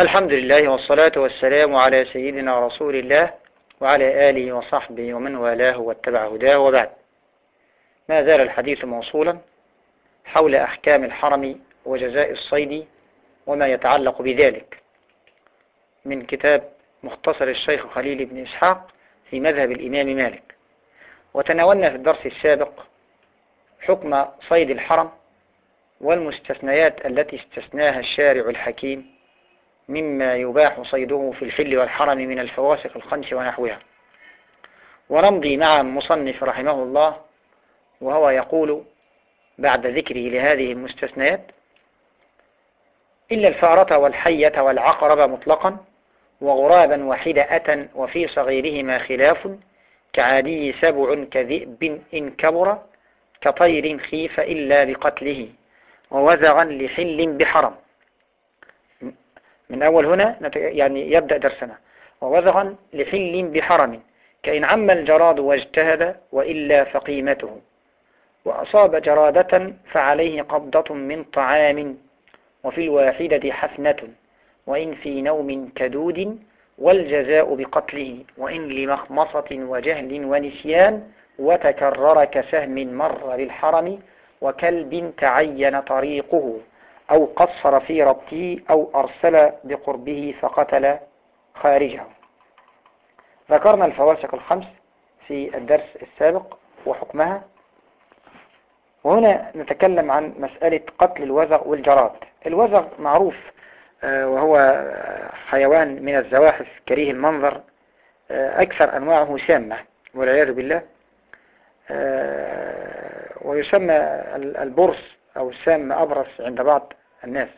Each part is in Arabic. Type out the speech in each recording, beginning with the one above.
الحمد لله والصلاة والسلام على سيدنا رسول الله وعلى آله وصحبه ومن والاه واتبع هداه وبعد. ما زال الحديث موصولا حول أحكام الحرم وجزاء الصيد وما يتعلق بذلك. من كتاب مختصر الشيخ خليل بن إسحاق في مذهب الإمام مالك. وتناولنا في الدرس السابق حكم صيد الحرم والمستثنيات التي استثناها الشارع الحكيم مما يباح صيده في الحل والحرم من الفواسق الخمس ونحوها. ونمضي مع المصنف رحمه الله وهو يقول بعد ذكره لهذه المستثنيات إلا الفأرة والحية والعقرب مطلقا وغرابا وحدأة وفي صغيرهما خلاف كعادي سبع كذئب إن كبر كطير خيف إلا بقتله ووزغا لحل بحرم. من أول هنا يعني يبدأ درسنا. ووزغا لحل بحرم كإن عم الجراد واجتهد وإلا فقيمته. وأصاب جرادة فعليه قبضة من طعام وفي الواحدة حفنة. وإن في نوم كدود والجزاء بقتله. وإن لمخمصة وجهل ونسيان وتكرر كسهم مر للحرم وكلب تعين طريقه. أو قصر في ربطه أو أرسل بقربه فقتل خارجه. ذكرنا الفواسق الخمس في الدرس السابق وحكمها. وهنا نتكلم عن مسألة قتل الوزغ والجراد. الوزغ معروف آه، وهو حيوان من الزواحف كريه المنظر آه، أكثر أنواعه سامة والعياذ بالله. آه، ويسمى البرص أو السام أبرص عند بعض الناس.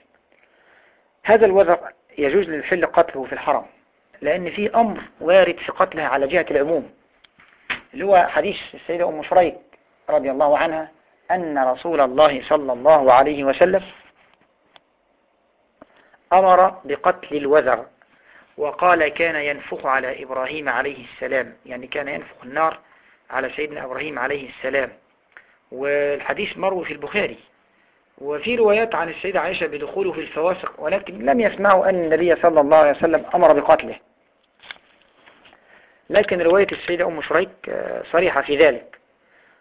هذا الوزغ يجوز للحل قتله في الحرم لأن في أمر وارد في قتله على جهة العموم اللي هو حديث السيدة أم شريك رضي الله عنها أن رسول الله صلى الله عليه وسلم أمر بقتل الوزر وقال كان ينفخ على إبراهيم عليه السلام يعني كان ينفخ النار على سيدنا إبراهيم عليه السلام. والحديث مروي في البخاري. وفي روايات عن السيدة عائشة بدخوله في الفواسق ولكن لم يسمعوا أن النبي صلى الله عليه وسلم أمر بقتله. لكن رواية السيدة أم شريك آه، صريحة في ذلك.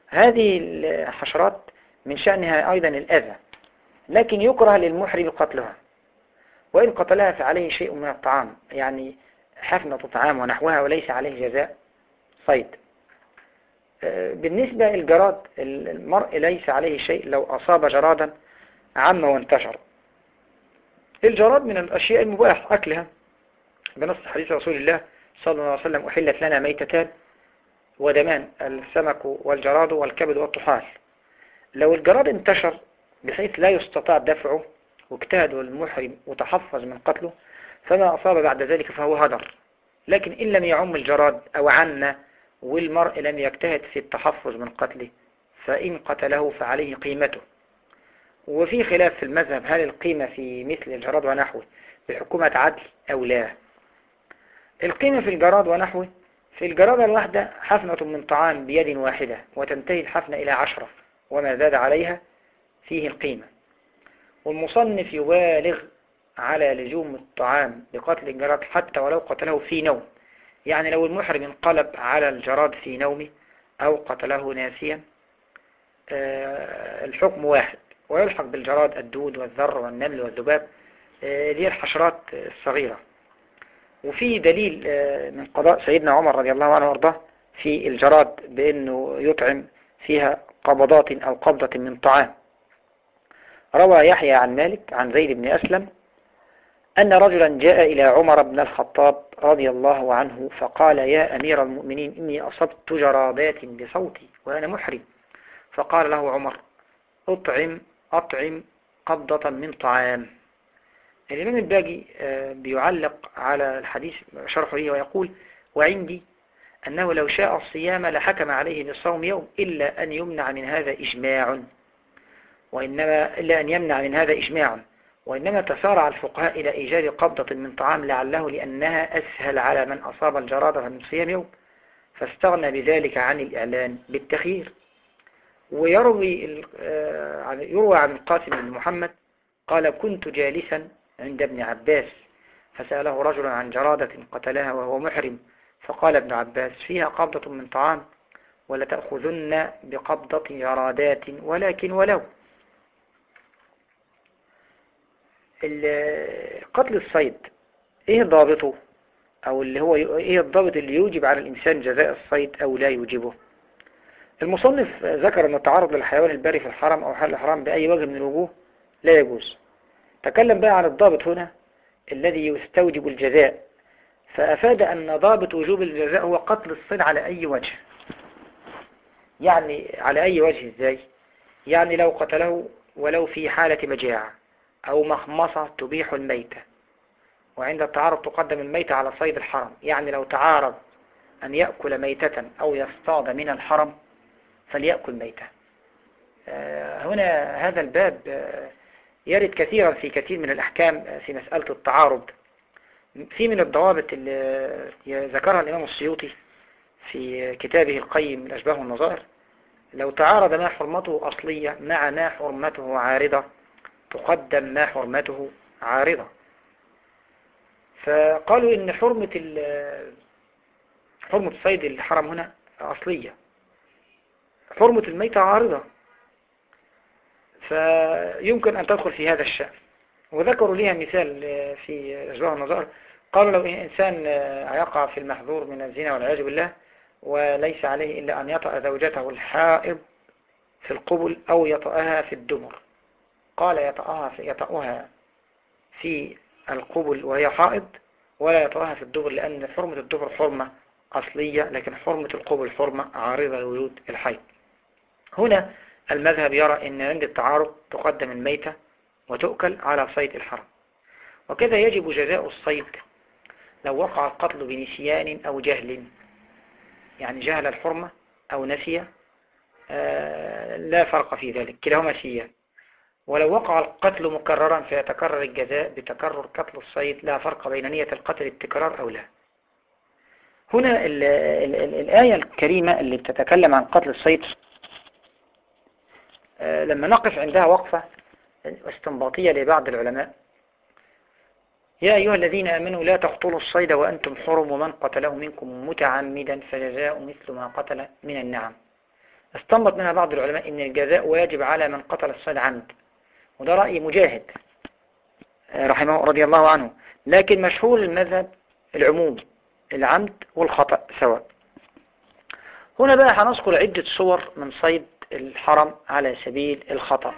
هذه الحشرات من شأنها أيضا الأذى لكن يكره للمحرم قتلها. وإن قتلها فعليه شيء من الطعام يعني حفنة طعام ونحوها وليس عليه جزاء صيد. آه، بالنسبة للجراد المرء ليس عليه شيء لو أصاب جرادا عم وانتشر. الجراد من الأشياء المباح أكلها. بنص حديث رسول الله صلى الله عليه وسلم أحلت لنا ميتتان ودمان السمك والجراد والكبد والطحال. لو الجراد انتشر بحيث لا يستطاع دفعه واجتهد المحرم وتحفظ من قتله فما أصاب بعد ذلك فهو هدر. لكن إن لم يعم الجراد أو عنا والمرء لم يجتهد في التحفظ من قتله فإن قتله فعليه قيمته. وفي خلاف في المذهب هل القيمة في مثل الجراد ونحوه بحكومة عدل أو لا؟ القيمة في الجراد ونحوه في الجرادة الواحدة حفنة من طعام بيد واحدة وتنتهي الحفنة إلى عشرة وما زاد عليها فيه القيمة. والمصنف يبالغ على لزوم الطعام بقتل الجراد حتى ولو قتله في نوم. يعني لو المحرم انقلب على الجراد في نومه أو قتله ناسيا آه، الحكم واحد. ويلحق بالجراد الدود والذر والنمل والذباب آه، دي الحشرات الصغيرة. وفي دليل آه، من قضاء سيدنا عمر رضي الله عنه وارضاه في الجراد بأنه يطعم فيها قبضات أو قبضة من طعام. روى يحيى عن مالك عن زيد بن أسلم أن رجلا جاء إلى عمر بن الخطاب رضي الله عنه فقال يا أمير المؤمنين إني أصبت جرادات بصوتي وأنا محرم. فقال له عمر أطعم أطعم قبضة من طعام. الإمام الباقي آه، بيعلق على الحديث شرحه لي ويقول وعندي أنه لو شاء الصيام لحكم عليه بالصوم يوم إلا أن يمنع من هذا إجماع. وإنما إلا أن يمنع من هذا إجماع. وإنما تسارع الفقهاء إلى إيجاد قبضة من طعام لعله لأنها أسهل على من أصاب الجرادة من صيام يوم فاستغنى بذلك عن الإعلان بالتخيير. ويروي آه، يروى عن القاسم بن محمد قال كنت جالسا عند ابن عباس. فسأله رجل عن جرادة قتلها وهو محرم فقال ابن عباس فيها قبضة من طعام ولا تأخذن بقبضة جرادات ولكن ولو. قتل الصيد إيه ضابطه؟ أو اللي هو إيه الضابط اللي يوجب على الإنسان جزاء الصيد أو لا يوجبه؟ المصنف ذكر أن التعرض للحيوان البري في الحرم أو حل الحرام بأي وجه من الوجوه لا يجوز. تكلم بقى عن الضابط هنا الذي يستوجب الجزاء. فأفاد أن ضابط وجوب الجزاء هو قتل الصيد على أي وجه. يعني على أي وجه إزاي؟ يعني لو قتله ولو في حالة مجاعة أو مخمصة تبيح الميتة. وعند التعارض تقدم الميتة على صيد الحرم. يعني لو تعارض أن يأكل ميتة أو يصطاد من الحرم فليأكل ميتة. آه، هنا هذا الباب آه، يرد كثيرا في كثير من الأحكام في مسألة التعارض. في من الضوابط اللي ذكرها الإمام السيوطي في كتابه القيم الأشباه والنظائر لو تعارض ما حرمته أصلية مع ما حرمته عارضة تقدم ما حرمته عارضة. فقالوا إن حرمة حرمة صيد الحرم هنا أصلية. حرمة الميتة عارضة. فيمكن أن تدخل في هذا الشأن. وذكروا لها مثال في أشباه النظر. قالوا لو إنسان يقع في المحظور من الزنا والعياذ بالله وليس عليه إلا أن يطأ زوجته الحائض في القبل أو يطأها في الدمر. قال يطأها في, يطأها في القبل وهي حائض ولا يطأها في الدبر لأن حرمة الدبر حرمة أصلية لكن حرمة القبل حرمة عارضة لوجود الحيض. هنا المذهب يرى أن عند التعارض تقدم الميتة وتؤكل على صيد الحرم. وكذا يجب جزاء الصيد لو وقع القتل بنسيان أو جهل. يعني جهل الحرمة أو نسي آه، لا فرق في ذلك كلاهما سيان ولو وقع القتل مكررا فيتكرر الجزاء بتكرر قتل الصيد لا فرق بين نية القتل التكرار أو لا. هنا ال ال ال الآية الكريمة اللي بتتكلم عن قتل الصيد لما نقف عندها وقفة استنباطية لبعض العلماء. يا أيها الذين آمنوا لا تقتلوا الصيد وأنتم حرم ومن قتله منكم متعمدا فجزاء مثل ما قتل من النعم. استنبط منها بعض العلماء أن الجزاء واجب على من قتل الصيد عمد. وده رأي مجاهد آه، رحمه رضي الله عنه. لكن مشهور المذهب العموم العمد والخطأ سواء. هنا بقى هنذكر عدة صور من صيد الحرم على سبيل الخطأ.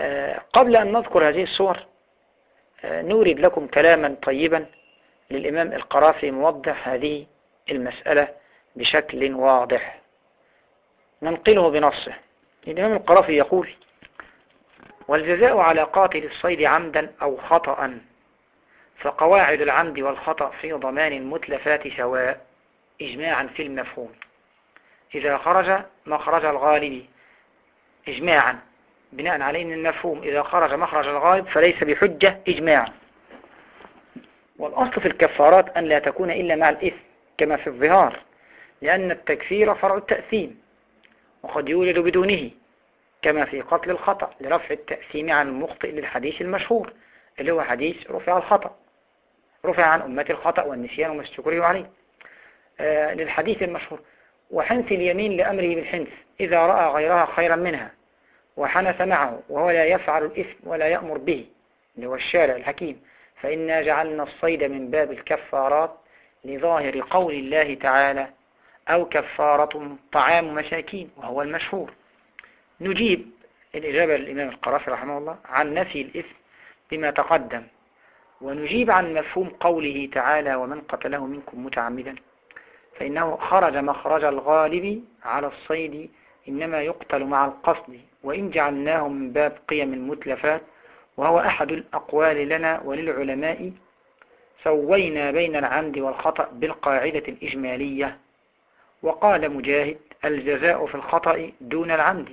آه، قبل أن نذكر هذه الصور آه، نورد لكم كلاما طيبا للإمام القرافي موضح هذه المسألة بشكل واضح. ننقله بنصه الإمام القرافي يقول والجزاء على قاتل الصيد عمدا أو خطأ فقواعد العمد والخطأ في ضمان المتلفات سواء إجماعا في المفهوم. إذا خرج مخرج الغالب. إجماعا. بناء على أن المفهوم إذا خرج مخرج الغالب فليس بحجة إجماعا. والأصل في الكفارات أن لا تكون إلا مع الإثم كما في الظهار لأن التكفير فرع التأثيم وقد يوجد بدونه كما في قتل الخطأ لرفع التأثيم عن المخطئ للحديث المشهور اللي هو حديث رفع الخطأ. رفع عن أمة الخطأ والنسيان وما عليه. آه للحديث المشهور. وحنث اليمين لأمره بالحنث إذا رأى غيرها خيرا منها وحنث معه وهو لا يفعل الإثم ولا يأمر به اللي هو الشارع الحكيم. فإنا جعلنا الصيد من باب الكفارات لظاهر قول الله تعالى أو كفارة طعام مساكين وهو المشهور. نجيب الإجابة للإمام القرافي رحمه الله عن نفي الإثم بما تقدم ونجيب عن مفهوم قوله تعالى ومن قتله منكم متعمدا فإنه خرج مخرج الغالب على الصيد إنما يقتل مع القصد وإن جعلناه من باب قيم المتلفات وهو أحد الأقوال لنا وللعلماء. سوينا بين العمد والخطأ بالقاعدة الإجمالية. وقال مجاهد الجزاء في الخطأ دون العمد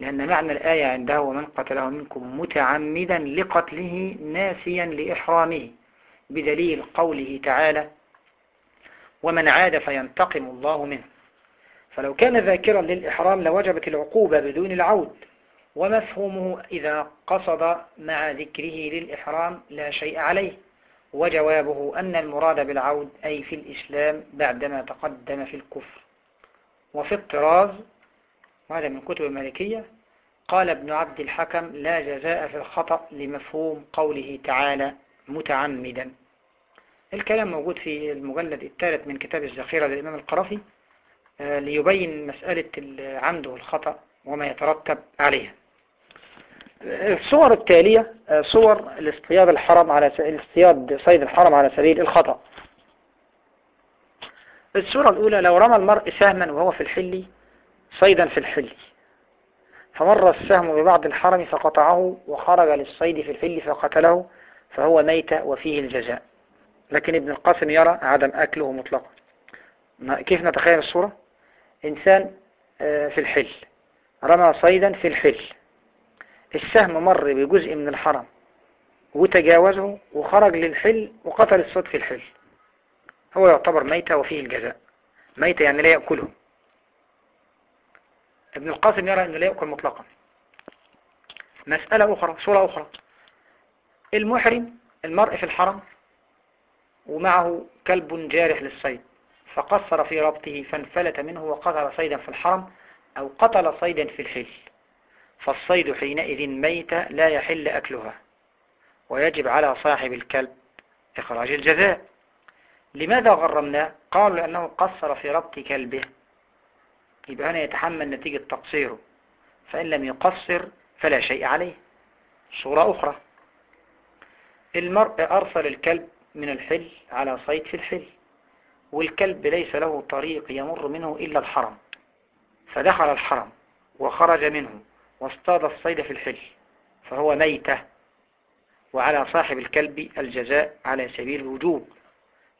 لأن معنى الآية عنده ومن قتله منكم متعمدا لقتله ناسيا لإحرامه. بدليل قوله تعالى ومن عاد فينتقم الله منه. فلو كان ذاكرا للإحرام لوجبت العقوبة بدون العود ومفهومه إذا قصد مع ذكره للإحرام لا شيء عليه وجوابه أن المراد بالعود أي في الإسلام بعدما تقدم في الكفر. وفي الطراز وهذا من كتب المالكية قال ابن عبد الحكم لا جزاء في الخطأ لمفهوم قوله تعالى متعمدا. الكلام موجود في المجلد الثالث من كتاب الزخيرة للإمام القرافي آه، ليبين مسألة العمد والخطأ وما يترتب عليها. الصور التالية آه، صور الاصطياد الحرم على الاصطياد صيد الحرم على سبيل الخطأ. الصورة الأولى لو رمى المرء سهما وهو في الحل صيدا في الحل. فمر السهم ببعض الحرم فقطعه وخرج للصيد في الحل فقتله فهو ميت وفيه الجزاء. لكن ابن القاسم يرى عدم أكله مطلقا. كيف نتخيل الصورة؟ إنسان آه، في الحل. رمى صيدا في الحل. السهم مر بجزء من الحرم. وتجاوزه وخرج للحل وقتل الصيد في الحل. هو يعتبر ميتة وفيه الجزاء. ميتة يعني لا يأكله. ابن القاسم يرى أنه لا يأكل مطلقا. مسألة أخرى صورة أخرى. المحرم المرء في الحرم ومعه كلب جارح للصيد فقصر في ربطه فانفلت منه وقتل صيدا في الحرم أو قتل صيدا في الحل فالصيد حينئذ ميتة لا يحل أكلها ويجب على صاحب الكلب إخراج الجزاء. لماذا غرمناه؟ قالوا لأنه قصر في ربط كلبه. يبقى هنا يتحمل نتيجة تقصيره فإن لم يقصر فلا شيء عليه. صورة أخرى. المرء أرسل الكلب من الحل على صيد في الحل. والكلب ليس له طريق يمر منه إلا الحرم. فدخل الحرم وخرج منه واصطاد الصيد في الحل. فهو ميتة. وعلى صاحب الكلب الجزاء على سبيل الوجوب.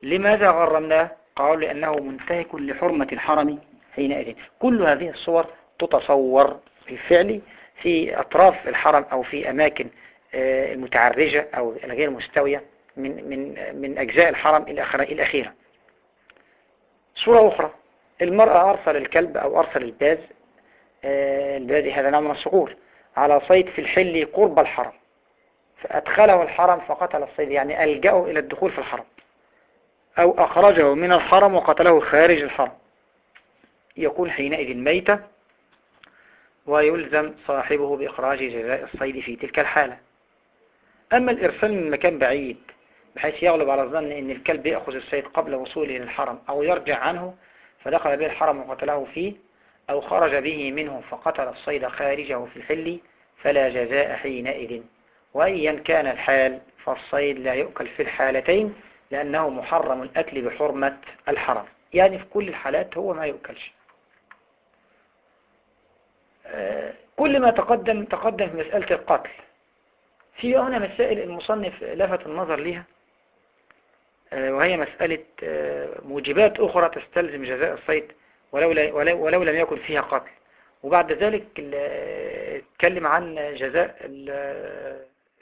لماذا غرمناه؟ قالوا لأنه منتهك لحرمة الحرم حينئذ. كل هذه الصور تتصور بالفعل في أطراف الحرم أو في أماكن آه، المتعرجة أو الغير مستوية. من, من, من أجزاء الحرم الأخيرة صورة أخرى. المرأة أرسل الكلب أو أرسل الباز آه، الباز هذا نوع من الصقور على صيد في الحل قرب الحرم. فأدخله الحرم فقتل الصيد يعني ألجأه إلى الدخول في الحرم. أو أخرجه من الحرم وقتله خارج الحرم. يكون حينئذ ميتة ويلزم صاحبه بإخراج جزاء الصيد في تلك الحالة. أما الإرسال من مكان بعيد بحيث يغلب على الظن أن الكلب يأخذ الصيد قبل وصوله للحرم أو يرجع عنه فدخل به الحرم وقتله فيه أو خرج به منه فقتل الصيد خارجه في الحل فلا جزاء حينئذ. وأيا كان الحال فالصيد لا يؤكل في الحالتين لأنه محرم الأكل بحرمة الحرم. يعني في كل الحالات هو ما يؤكلش. كل ما تقدم تقدم في مسألة القتل. في هنا مسائل المصنف لفت النظر لها وهي مسألة آه، موجبات أخرى تستلزم جزاء الصيد ولو, ولو, ولو لم يكن فيها قتل. وبعد ذلك اتكلم عن جزاء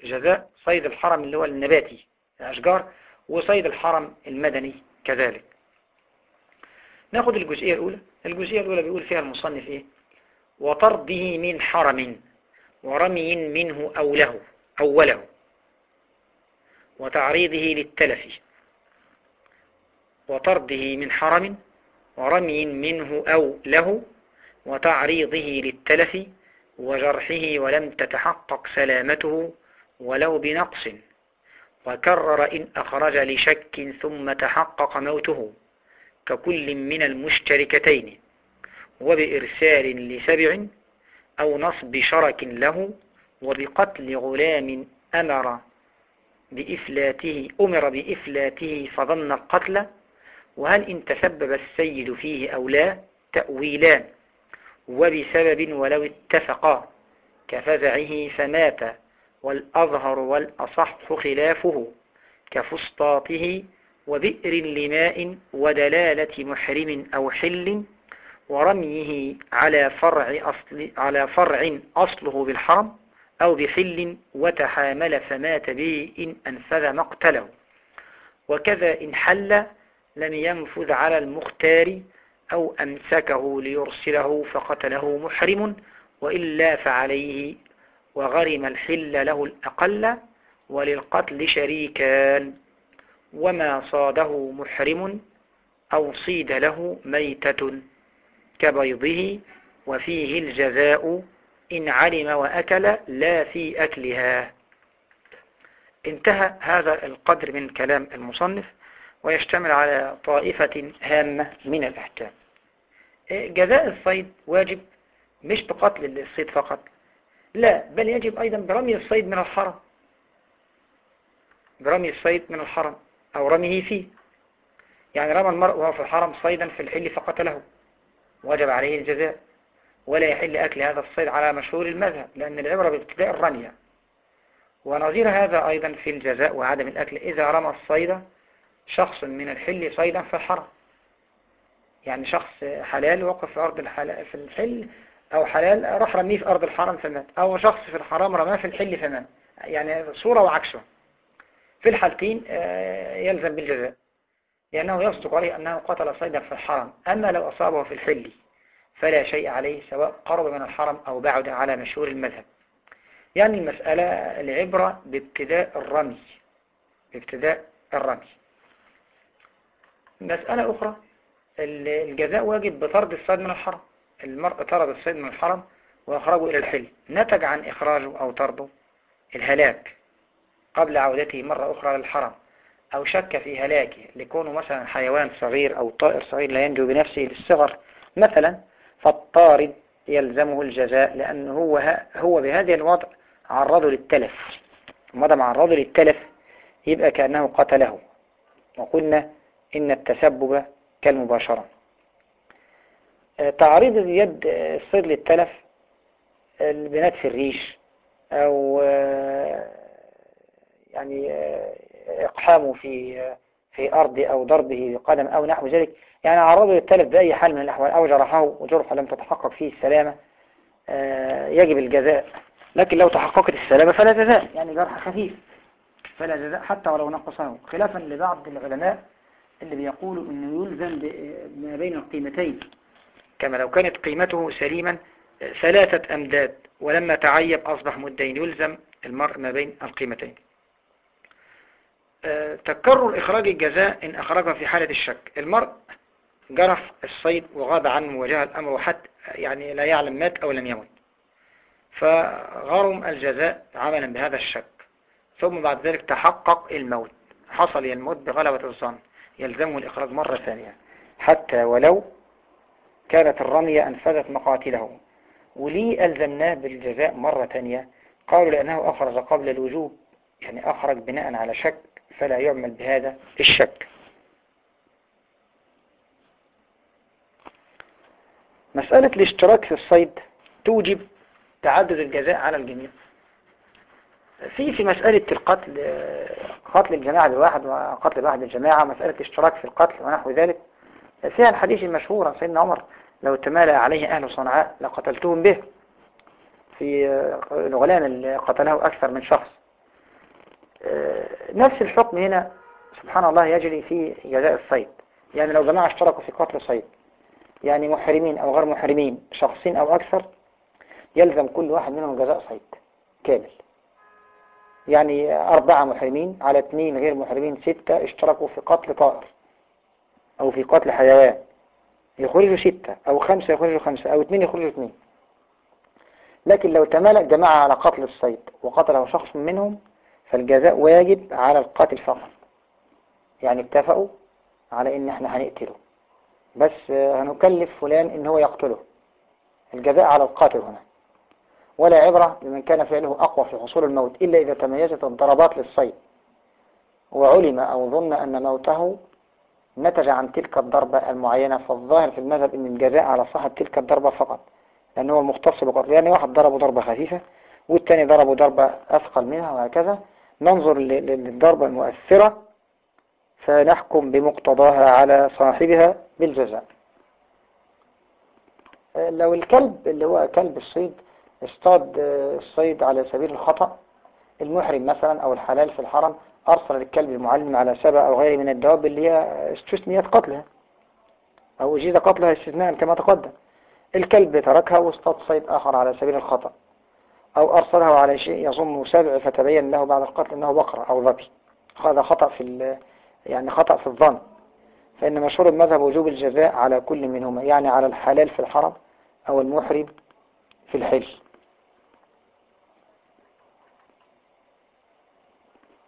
جزاء صيد الحرم اللي هو النباتي الأشجار وصيد الحرم المدني كذلك. ناخد الجزئية الأولى. الجزئية الأولى بيقول فيها المصنف إيه؟ وطرده من حرم ورمي منه أوله أوله وتعريضه للتلف. وطرده من حرم ورمي منه أو له وتعريضه للتلف وجرحه ولم تتحقق سلامته ولو بنقص وكرر إن أخرج لشك ثم تحقق موته ككل من المشتركتين وبإرسال لسبع أو نصب شرك له وبقتل غلام أمر بإفلاته أمر بإفلاته فظن القتل وهل إن تسبب السيد فيه أو لا تأويلان؟ وبسبب ولو اتفقا كفزعه فمات والأظهر والأصح خلافه كفسطاطه وبئر لماء ودلالة محرم أو حل ورميه على فرع, أصل على فرع أصله بالحرم أو بحل وتحامل فمات به إن أنفذ مقتله وكذا إن حل لم ينفذ على المختار أو أمسكه ليرسله فقتله محرم وإلا فعليه وغرم الحل له الأقل وللقتل شريكان. وما صاده محرم أو صيد له ميتة كبيضه وفيه الجزاء إن علم وأكل لا في أكلها. انتهى هذا القدر من كلام المصنف. ويشتمل على طائفة هامة من الأحكام. جزاء الصيد واجب مش بقتل الصيد فقط. لا بل يجب أيضا برمي الصيد من الحرم. برمي الصيد من الحرم أو رميه فيه. يعني رمى المرء وهو في الحرم صيدا في الحل فقتله. وجب عليه الجزاء. ولا يحل أكل هذا الصيد على مشهور المذهب لأن العبرة بابتداء الرمية ونظير هذا أيضا في الجزاء وعدم الأكل. إذا رمى الصيد شخص من الحل صيدا في الحرم يعني شخص حلال وقف في أرض الحلال في الحل أو حلال راح رميه في أرض الحرم فمات. أو شخص في الحرام رماه في الحل فمات. يعني صورة وعكسه. في الحالتين آه، يلزم بالجزاء. لأنه يصدق عليه أنه قتل صيدا في الحرم أما لو أصابه في الحل فلا شيء عليه سواء قرب من الحرم أو بعد على مشهور المذهب. يعني المسألة العبرة بابتداء الرمي. بابتداء الرمي. مسألة أخرى الجزاء واجب بطرد الصيد من الحرم. المرء طرد الصيد من الحرم وأخرجه إلى الحل. نتج عن إخراجه أو طرده الهلاك قبل عودته مرة أخرى للحرم أو شك في هلاكه لكونه مثلا حيوان صغير أو طائر صغير لا ينجو بنفسه للصغر مثلا فالطارد يلزمه الجزاء لأنه هو, هو بهذا الوضع عرضه للتلف. ما دام عرضه للتلف يبقى كأنه قتله. وقلنا إن التسبب كالمباشرة. آه، تعريض اليد الصيد للتلف البنات في الريش أو آه، يعني آه، إقحامه في في أرض أو ضربه بقدم أو نحو ذلك. يعني عرضه للتلف بأي حال من الأحوال أو جرحه وجرحه لم تتحقق فيه السلامة يجب الجزاء. لكن لو تحققت السلامة فلا جزاء يعني جرح خفيف فلا جزاء حتى ولو نقصه. خلافا لبعض العلماء اللي بيقولوا إنه يلزم ما بين القيمتين. كما لو كانت قيمته سليما ثلاثة أمداد ولما تعيب أصبح مدين يلزم المرء ما بين القيمتين. آه، تكرر إخراج الجزاء إن أخرجها في حالة الشك. المرء جرف الصيد وغاب عنه مواجهة الأمر حتى يعني لا يعلم مات أو لم يمت. فغرم الجزاء عملا بهذا الشك. ثم بعد ذلك تحقق الموت. حصل الموت بغلبة الظن. يلزمه الإخراج مرة ثانية. حتى ولو كانت الرمية أنفذت مقاتله. وليه ألزمناه بالجزاء مرة ثانية. قالوا لأنه أخرج قبل الوجوب. يعني أخرج بناء على شك. فلا يعمل بهذا الشك. مسألة الاشتراك في الصيد توجب تعدد الجزاء على الجميع. في في مسألة القتل قتل الجماعة بالواحد وقتل الواحد بالجماعة مسألة الاشتراك في القتل ونحو ذلك. فيها الحديث المشهور عن سيدنا عمر لو تمالى عليه أهل صنعاء لقتلتهم به. في الغلام اللي قتله أكثر من شخص. نفس الحكم هنا سبحان الله يجري في جزاء الصيد. يعني لو جماعة اشتركوا في قتل صيد يعني محرمين أو غير محرمين شخصين أو أكثر يلزم كل واحد منهم جزاء صيد كامل. يعني أربعة محرمين على اثنين غير محرمين ستة اشتركوا في قتل طائر أو في قتل حيوان. يخرجوا ستة أو خمسة يخرجوا خمسة أو اثنين يخرجوا اثنين. لكن لو تمالك جماعة على قتل الصيد وقتله شخص منهم فالجزاء واجب على القاتل فقط. يعني اتفقوا على إن إحنا هنقتله. بس هنكلف فلان إن هو يقتله. الجزاء على القاتل هنا. ولا عبرة بمن كان فعله أقوى في حصول الموت إلا إذا تميزت الضربات للصيد. وعلم أو ظن أن موته نتج عن تلك الضربة المعينة فالظاهر في المذهب أن الجزاء على صاحب تلك الضربة فقط لأنه هو المختص بقتل يعني واحد ضربه ضربة خفيفة والتاني ضربه ضربة أثقل منها وهكذا. ننظر للضربة المؤثرة فنحكم بمقتضاها على صاحبها بالجزاء. لو الكلب اللي هو كلب الصيد اصطاد الصيد على سبيل الخطأ. المحرم مثلا أو الحلال في الحرم أرسل الكلب المعلم على سبع أو غيره من الدواب اللي هي استثنيت قتلها أو أجيز قتلها استثناء كما تقدم. الكلب تركها واصطاد صيد آخر على سبيل الخطأ أو أرسله على شيء يظن سبع فتبين له بعد القتل أنه بقرة أو ظبي هذا خطأ في يعني خطأ في الظن. فإن مشهور المذهب وجوب الجزاء على كل منهما يعني على الحلال في الحرم أو المحرم في الحل.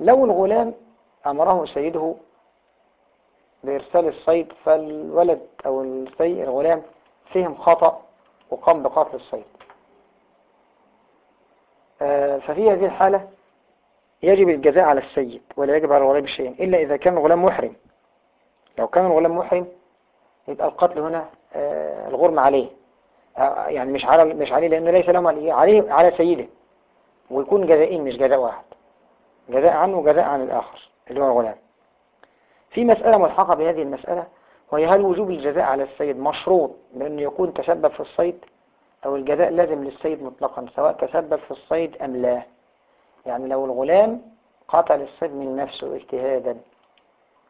لو الغلام أمره سيده بإرسال الصيد فالولد أو الغلام فهم خطأ وقام بقتل الصيد. آه، ففي هذه الحالة يجب الجزاء على السيد ولا يجب على الغلام شيئا إلا إذا كان الغلام محرم. لو كان الغلام محرم يبقى القتل هنا آه، الغرم عليه. آه، يعني مش على مش عليه لأنه ليس لهم عليه على سيده ويكون جزائين مش جزاء واحد. جزاء عنه وجزاء عن الآخر اللي هو الغلام في مسألة ملحقة بهذه المسألة وهي هل وجوب الجزاء على السيد مشروط بأنه يكون تسبب في الصيد؟ أو الجزاء لازم للسيد مطلقا سواء تسبب في الصيد أم لا. يعني لو الغلام قتل الصيد من نفسه اجتهادا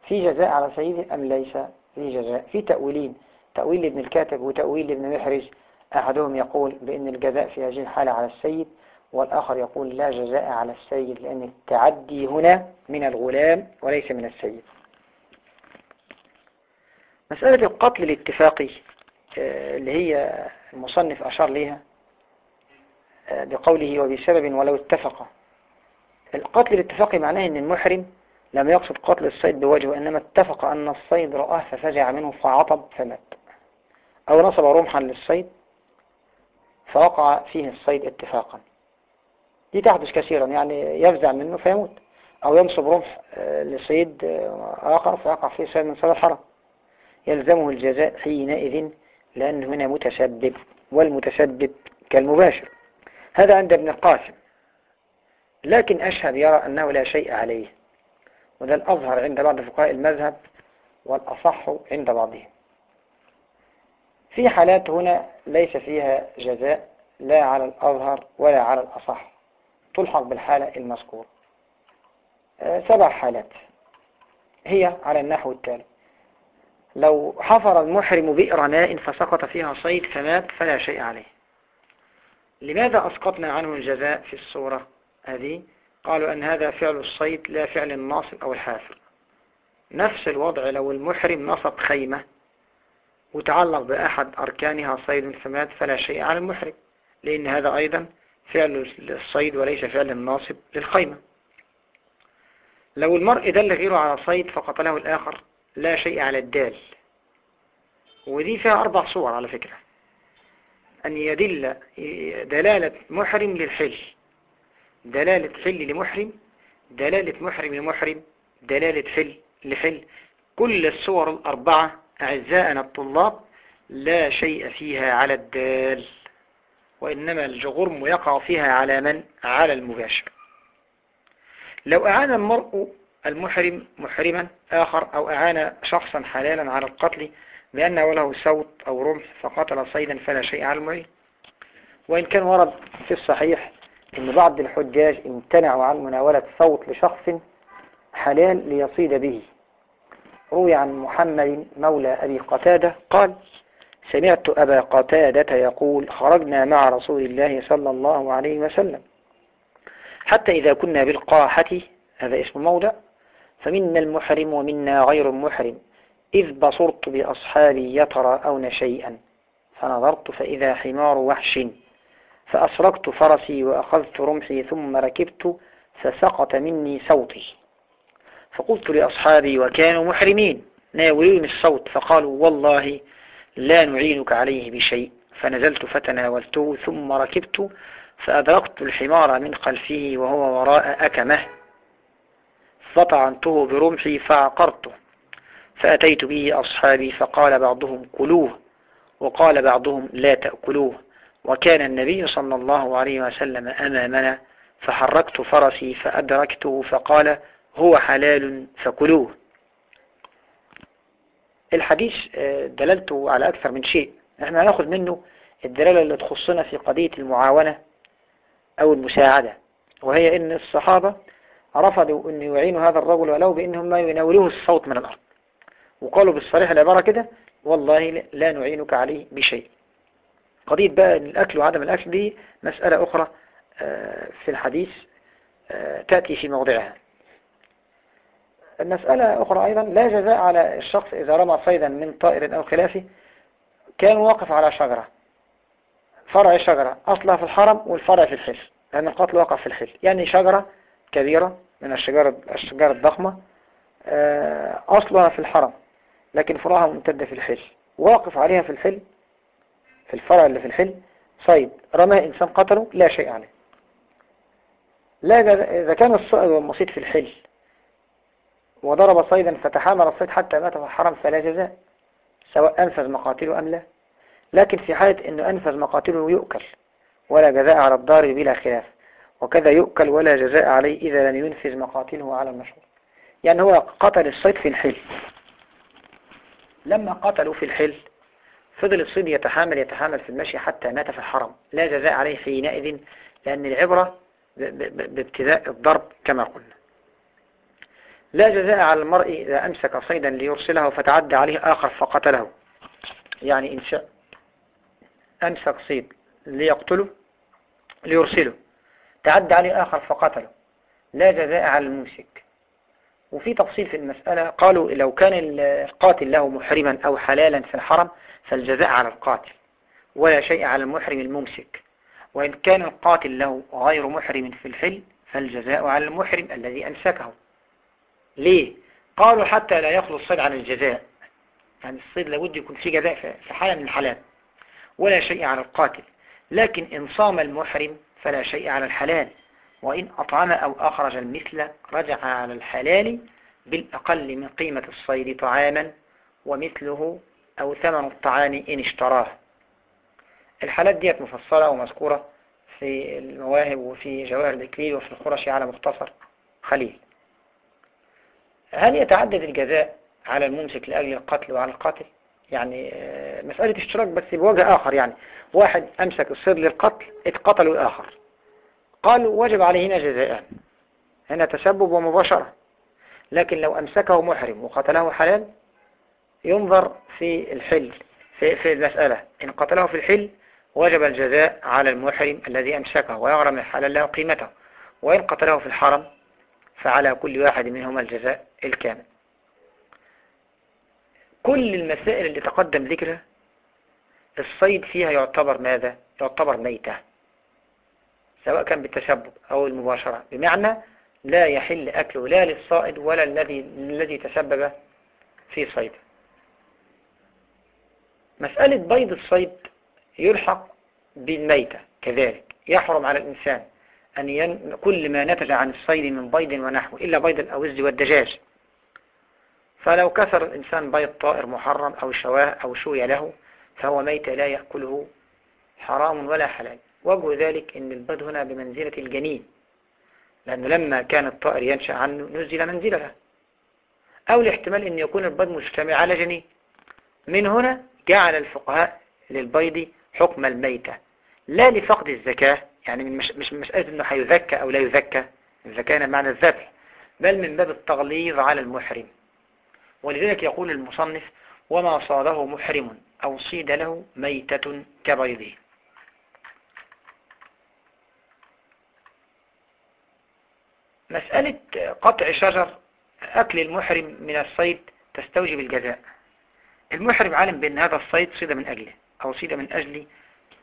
في جزاء على سيده أم ليس؟ في جزاء في تأويلين تأويل ابن الكاتب وتأويل ابن محرج أحدهم يقول بأن الجزاء في هذه الحالة على السيد والآخر يقول لا جزاء على السيد لأن التعدي هنا من الغلام وليس من السيد. مسألة القتل الاتفاقي آه، اللي هي المصنف أشار ليها آه، بقوله وبسبب ولو اتفق. القتل الاتفاقي معناه أن المحرم لم يقصد قتل الصيد بوجهه إنما اتفق أن الصيد رآه ففزع منه فعطب فمات أو نصب رمحا للصيد فوقع فيه الصيد اتفاقا. دي تحدث كثيرا يعني يفزع منه فيموت. أو ينصب رمح آه، لصيد آخر فيقع فيه صيد من صيد الحرم. يلزمه الجزاء حينئذ لأن هنا متسبب والمتسبب كالمباشر. هذا عند ابن القاسم. لكن أشهد يرى أنه لا شيء عليه. وده الأظهر عند بعض فقهاء المذهب والأصح عند بعضهم. في حالات هنا ليس فيها جزاء لا على الأظهر ولا على الأصح. تلحق بالحالة المذكورة. آه، سبع حالات. هي على النحو التالي. لو حفر المحرم بئر ماء فسقط فيها صيد فمات فلا شيء عليه. لماذا أسقطنا عنه الجزاء في الصورة هذه؟ قالوا أن هذا فعل الصيد لا فعل الناصب أو الحافر. نفس الوضع لو المحرم نصب خيمة وتعلق بأحد أركانها صيد فمات فلا شيء على المحرم لأن هذا أيضا فعل الصيد وليس فعل الناصب للخيمة. لو المرء دل غيره على صيد فقتله الآخر لا شيء على الدال. ودي فيها أربع صور على فكرة. أن يدل دلالة محرم للحل. دلالة حل لمحرم دلالة محرم لمحرم دلالة حل لحل. كل الصور الأربعة أعزائنا الطلاب لا شيء فيها على الدال. وإنما الجغرم يقع فيها على من؟ على المباشر. لو أعان المرء المحرم محرما آخر أو أعان شخصا حلالا على القتل بأنه له صوت أو رمح فقتل صيدا فلا شيء على المعين. وإن كان ورد في الصحيح أن بعض الحجاج امتنعوا عن مناولة صوت لشخص حلال ليصيد به. روي عن محمد مولى أبي قتادة قال سمعت أبا قتادة يقول خرجنا مع رسول الله صلى الله عليه وسلم. حتى إذا كنا بالقاحة هذا اسم موضع فمنا المحرم ومنا غير المحرم. إذ بصرت بأصحابي يتراءون شيئا فنظرت فإذا حمار وحش فأسرقت فرسي وأخذت رمحي ثم ركبت فسقط مني صوتي. فقلت لأصحابي وكانوا محرمين ناولين الصوت فقالوا والله لا نعينك عليه بشيء. فنزلت فتناولته ثم ركبت فأدركت الحمار من خلفه وهو وراء أكمه. فطعنته برمحي فعقرته فأتيت به أصحابي فقال بعضهم كلوه وقال بعضهم لا تأكلوه. وكان النبي صلى الله عليه وسلم أمامنا فحركت فرسي فأدركته فقال هو حلال فكلوه. الحديث آه، دلالته على أكثر من شيء. إحنا هناخد منه الدلالة اللي تخصنا في قضية المعاونة أو المساعدة وهي أن الصحابة رفضوا أن يعينوا هذا الرجل ولو بأنهم ما يناولوه الصوت من الأرض. وقالوا بالصريح العبارة كده والله لا نعينك عليه بشيء. قضية بقى الأكل وعدم الأكل دي مسألة أخرى في الحديث تأتي في موضعها. المسألة أخرى أيضا لا جزاء على الشخص إذا رمى صيدا من طائر أو خلافه كان واقف على شجرة. فرع شجرة أصلها في الحرم والفرع في الحل. لأن القتل وقع في الحل. يعني شجرة كبيرة من الشجار الشجار الضخمة آه، أصلها في الحرم لكن فروعها ممتدة في الحل. واقف عليها في الحل في الفرع اللي في الحل صيد رمى إنسان قتله لا شيء عليه. لا إذا كان الصائد والمصيد في الحل وضرب صيدا فتحامل الصيد حتى مات في الحرم فلا جزاء سواء أنفذ مقاتله أم لا. لكن في حالة أنه أنفذ مقاتله يؤكل ولا جزاء على الضار بلا خلاف. وكذا يؤكل ولا جزاء عليه إذا لم ينفذ مقاتله على المشهور يعني هو قتل الصيد في الحل. لما قتلوا في الحل فضل الصيد يتحامل يتحامل في المشي حتى مات في الحرم. لا جزاء عليه حينئذ لأن العبرة بابتداء الضرب كما قلنا. لا جزاء على المرء إذا أمسك صيدا ليرسله فتعدى عليه آخر فقتله. يعني إن شاء أمسك صيد ليقتله ليرسله تعدى عليه آخر فقتله. لا جزاء على الممسك. وفي تفصيل في المسألة قالوا لو كان القاتل له محرما أو حلالا في الحرم فالجزاء على القاتل ولا شيء على المحرم الممسك. وإن كان القاتل له غير محرم في الحل فالجزاء على المحرم الذي أمسكه. ليه؟ قالوا حتى لا يخلص الصيد عن الجزاء. يعني الصيد لابد يكون فيه جزاء في حالة من الحالات ولا شيء على القاتل. لكن إن صام المحرم فلا شيء على الحلال وإن أطعم أو أخرج المثل رجع على الحلال بالأقل من قيمة الصيد طعاما ومثله أو ثمن الطعام إن اشتراه. الحالات ديت مفصلة ومذكورة في المواهب وفي جواهر الإكليل وفي الخرش على مختصر خليل. هل يتعدد الجزاء على الممسك لأجل القتل وعلى القاتل؟ يعني آه، مسألة اشتراك بس بوجه آخر يعني. واحد أمسك الصيد للقتل اتقتلوا الآخر. قالوا وجب عليهما جزاءان. هنا تسبب ومباشرة. لكن لو أمسكه محرم وقتله حلال ينظر في الحل في, في المسألة. إن قتله في الحل وجب الجزاء على المحرم الذي أمسكه ويغرم الحلال له قيمته. وإن قتله في الحرم فعلى كل واحد منهما الجزاء الكامل. كل المسائل اللي تقدم ذكرها الصيد فيها يعتبر ماذا؟ يعتبر ميتة سواء كان بالتسبب أو المباشرة. بمعنى لا يحل أكله لا للصائد ولا الذي الذي تسبب في صيده. مسألة بيض الصيد يلحق بالميتة كذلك يحرم على الإنسان أن ين... كل ما نتج عن الصيد من بيض ونحو إلا بيض الأوز والدجاج. فلو كسر الإنسان بيض طائر محرم أو شواه أو شوي له فهو ميت لا يأكله حرام ولا حلال. وجه ذلك أن البيض هنا بمنزلة الجنين لأنه لما كان الطائر ينشأ عنه نزل منزلها أو الاحتمال أن يكون البيض مجتمع على جنين. من هنا جعل الفقهاء للبيض حكم الميتة لا لفقد الزكاة يعني مش, مش مسألة أنه حيذكى أو لا يذكى الزكاة معنى الذبح بل من باب التغليظ على المحرم. ولذلك يقول المصنف وما صاده محرم أو صيد له ميتة كبيضه. مسألة قطع شجر أكل المحرم من الصيد تستوجب الجزاء. المحرم عالم بأن هذا الصيد صيد من أجله أو صيد من أجل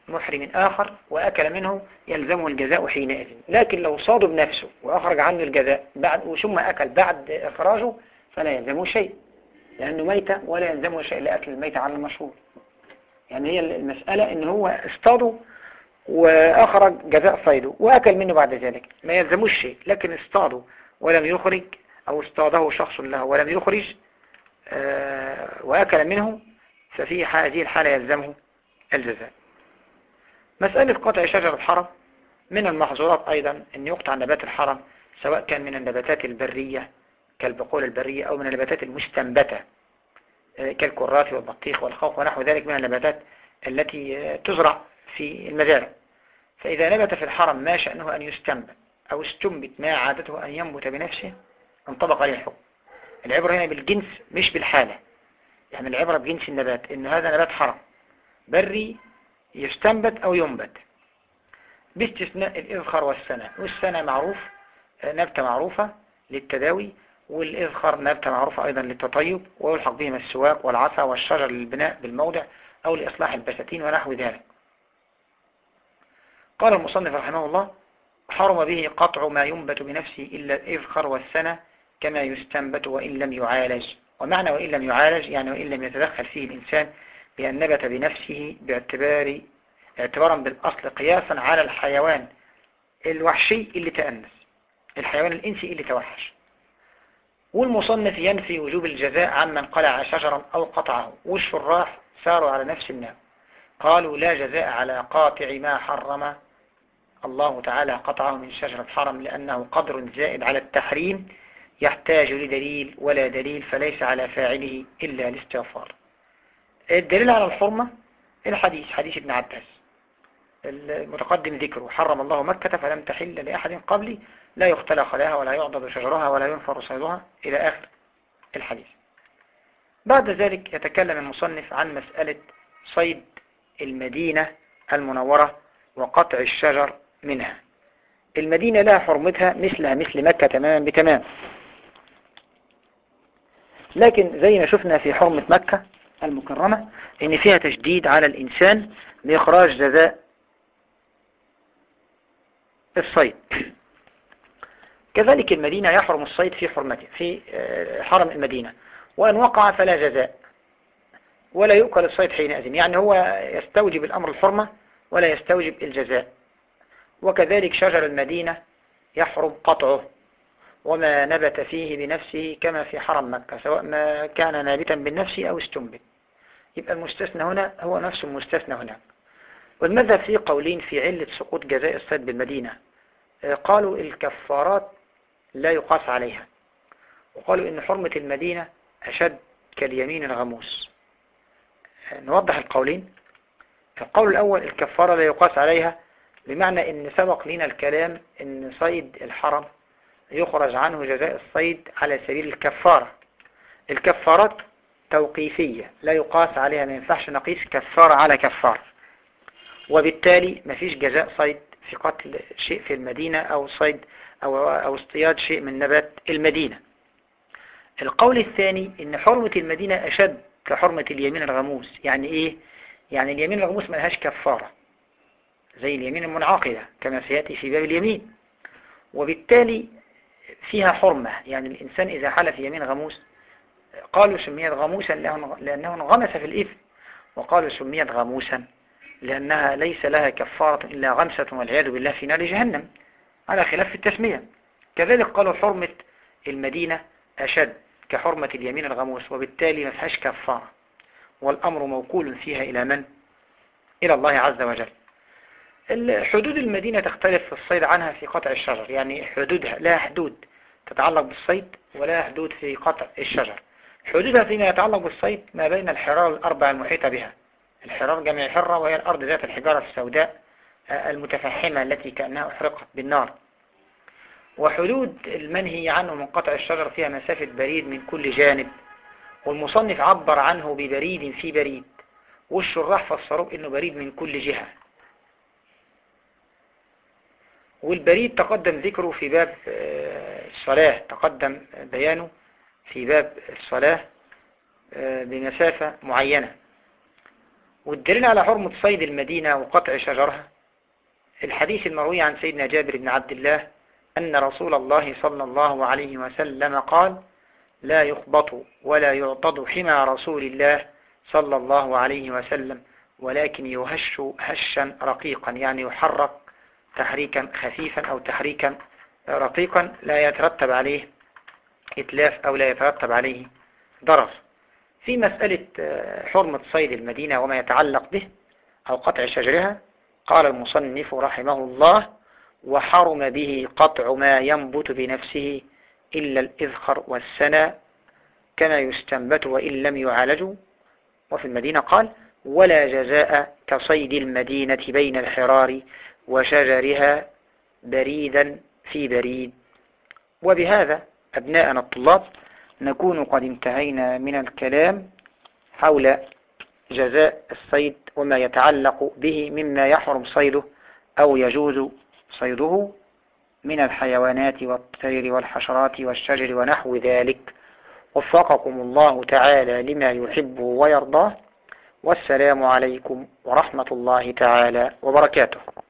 محرم آخر وأكل منه يلزمه الجزاء حينئذ. لكن لو صاد بنفسه وأخرج عنه الجزاء بعد وثم أكل بعد إخراجه فلا يلزمه شيء لأنه ميتة ولا يلزمه شيء لأكل الميتة على المشهور يعني هي المسألة إن هو اصطاده وأخرج جزاء صيده وأكل منه بعد ذلك ما يلزموش شيء. لكن اصطاده ولم يخرج أو اصطاده شخص له ولم يخرج آه، وأكل منه ففي هذه الحالة يلزمه الجزاء. مسألة قطع شجر الحرم من المحظورات أيضا أن يقطع نبات الحرم سواء كان من النباتات البرية كالبقول البرية أو من النباتات المستنبتة آه، كالكرات والبطيخ والخوخ ونحو ذلك من النباتات التي آه، تزرع في المزارع. فإذا نبت في الحرم ما شأنه أن يستنبت أو استنبت ما عادته أن ينبت بنفسه انطبق عليه الحكم. العبرة هنا بالجنس مش بالحالة. يعني العبرة بجنس النبات إن هذا نبات حرم بري يستنبت أو ينبت. باستثناء الإذخر والسنة والسنة معروف نبتة معروفة للتداوي والإذخر نبتة معروفة أيضا للتطيب ويلحق بهما السواك والعصا والشجر للبناء بالموضع أو لإصلاح البساتين ونحو ذلك. قال المصنف رحمه الله حرم به قطع ما ينبت بنفسه إلا الإذخر والسنة كما يستنبت وإن لم يعالج. ومعنى وإن لم يعالج يعني وإن لم يتدخل فيه الإنسان بأن نبت بنفسه باعتبار اعتبارا بالأصل قياسا على الحيوان الوحشي اللي تأنس الحيوان الإنسي اللي توحش. والمصنف ينفي وجوب الجزاء عمن قلع شجرا أو قطعه. والشراح ساروا على نفس النام قالوا لا جزاء على قاطع ما حرم. الله تعالى قطعه من شجرة حرم لأنه قدر زائد على التحريم يحتاج لدليل ولا دليل فليس على فاعله إلا الاستغفار. الدليل على الحرمة الحديث حديث ابن عباس. المتقدم ذكره حرم الله مكة فلم تحل لأحد قبلي لا يختلى خلاها ولا يعضد شجرها ولا ينفر صيدها إلى آخر الحديث. بعد ذلك يتكلم المصنف عن مسألة صيد المدينة المنورة وقطع الشجر منها. المدينة لها حرمتها مثلها مثل مكة تماما بتمام. لكن زي ما شفنا في حرمة مكة المكرمة ان فيها تشديد على الإنسان بإخراج جزاء الصيد. كذلك المدينة يحرم الصيد في حرمته في آه، حرم المدينة. وأن وقع فلا جزاء ولا يؤكل الصيد حينئذ. يعني هو يستوجب الأمر الحرمة ولا يستوجب الجزاء. وكذلك شجر المدينة يحرم قطعه وما نبت فيه بنفسه كما في حرم مكة سواء ما كان نابتا بالنفس أو استنبت. يبقى المستثنى هنا هو نفس المستثنى هناك والمذهب فيه قولين في علة سقوط جزاء الصيد بالمدينة؟ آه، قالوا الكفارات لا يقاس عليها. وقالوا إن حرمة المدينة أشد كاليمين الغموس. آه، نوضح القولين. القول الأول الكفارة لا يقاس عليها بمعنى إن سبق لنا الكلام إن صيد الحرم يخرج عنه جزاء الصيد على سبيل الكفارة. الكفارات توقيفية لا يقاس عليها ما ينفعش نقيس كفارة على كفارة وبالتالي ما فيش جزاء صيد في قتل شيء في المدينة أو صيد أو, أو اصطياد شيء من نبات المدينة. القول الثاني إن حرمة المدينة أشد كحرمة اليمين الغموس. يعني إيه؟ يعني اليمين الغموس ما لهاش كفارة زي اليمين المنعقدة كما سيأتي في باب اليمين. وبالتالي فيها حرمة. يعني الإنسان إذا حلف يمين غموس قالوا سميت غموسا لأنه انغمس في الإثم. وقالوا سميت غموسا لأنها ليس لها كفارة إلا غمسة والعياذ بالله في نار جهنم. على خلاف التسمية. كذلك قالوا حرمة المدينة أشد كحرمة اليمين الغموس وبالتالي ما فيهاش كفارة. والأمر موكول فيها إلى من؟ إلى الله عز وجل. حدود المدينة تختلف في الصيد عنها في قطع الشجر. يعني حدودها لا حدود تتعلق بالصيد ولا حدود في قطع الشجر. حدودها فيما يتعلق بالصيد ما بين الحرار الأربع المحيطة بها. الحرار جميع حرة وهي الأرض ذات الحجارة السوداء آه، المتفحمة التي كأنها أحرقت بالنار. وحدود المنهي عنه من قطع الشجر فيها مسافة بريد من كل جانب. والمصنف عبر عنه ببريد في بريد. والشراح فسروه إنه بريد من كل جهة. والبريد تقدم ذكره في باب آه، الصلاة تقدم بيانه. في باب الصلاة آه، بمسافة معينة. والدليل على حرمة صيد المدينة وقطع شجرها الحديث المروي عن سيدنا جابر بن عبد الله أن رسول الله صلى الله عليه وسلم قال لا يخبط ولا يعضد حمى رسول الله صلى الله عليه وسلم ولكن يهش هشا رقيقا يعني يحرك تحريكا خفيفا أو تحريكا رقيقا لا يترتب عليه إتلاف أو لا يترتب عليه ضرر. في مسألة آه، حرمة صيد المدينة وما يتعلق به أو قطع شجرها قال المصنف رحمه الله وحرم به قطع ما ينبت بنفسه إلا الإذخر والسنى كما يستنبت وإن لم يعالجوا وفي المدينة قال ولا جزاء كصيد المدينة بين الحرار وشجرها بريدا في بريد وبهذا أبناءنا الطلاب نكون قد انتهينا من الكلام حول جزاء الصيد وما يتعلق به مما يحرم صيده أو يجوز صيده من الحيوانات والطير والحشرات والشجر ونحو ذلك. وفقكم الله تعالى لما يحب ويرضاه. والسلام عليكم ورحمة الله تعالى وبركاته.